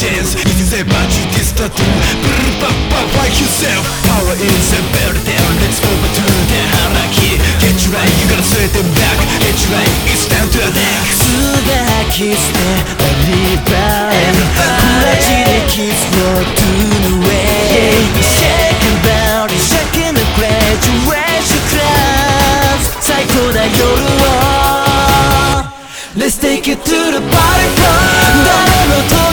chance If you say but you get stuck to Brrr, yourself. Power is a burden Let's go back to the hierarchy Get you right, you gotta set them back. Get you right, it's time to attack 素でキスでリバークラチでキスの Do the way Shaking the graduation class Let's take it to the bottom 誰の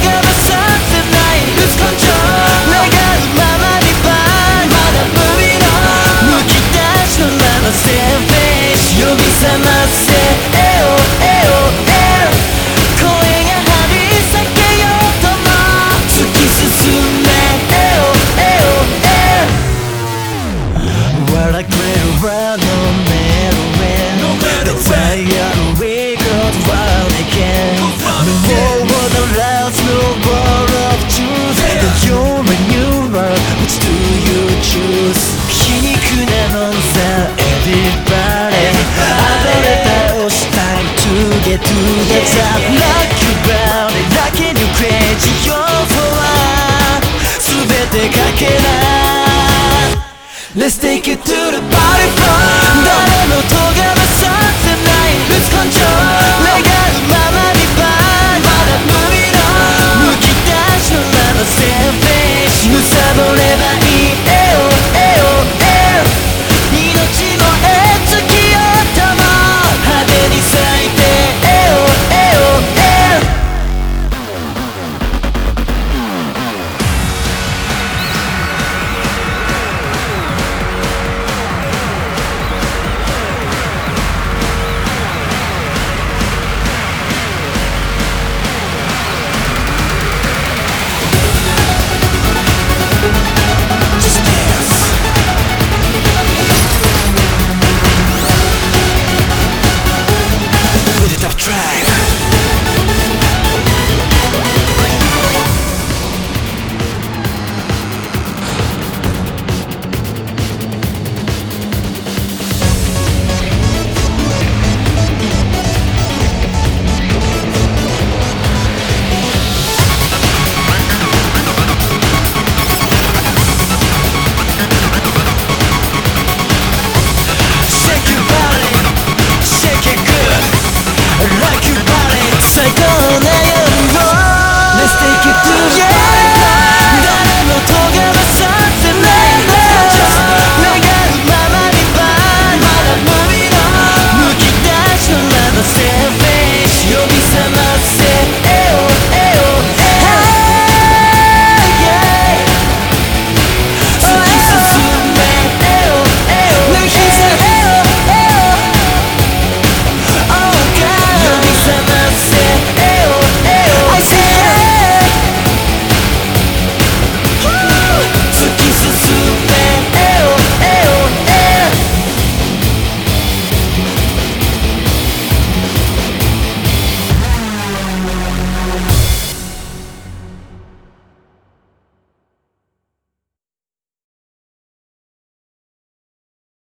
face You'll be some get to the top Rock your body, rock in your crazy You're for life 全てかけない Let's take it to the party floor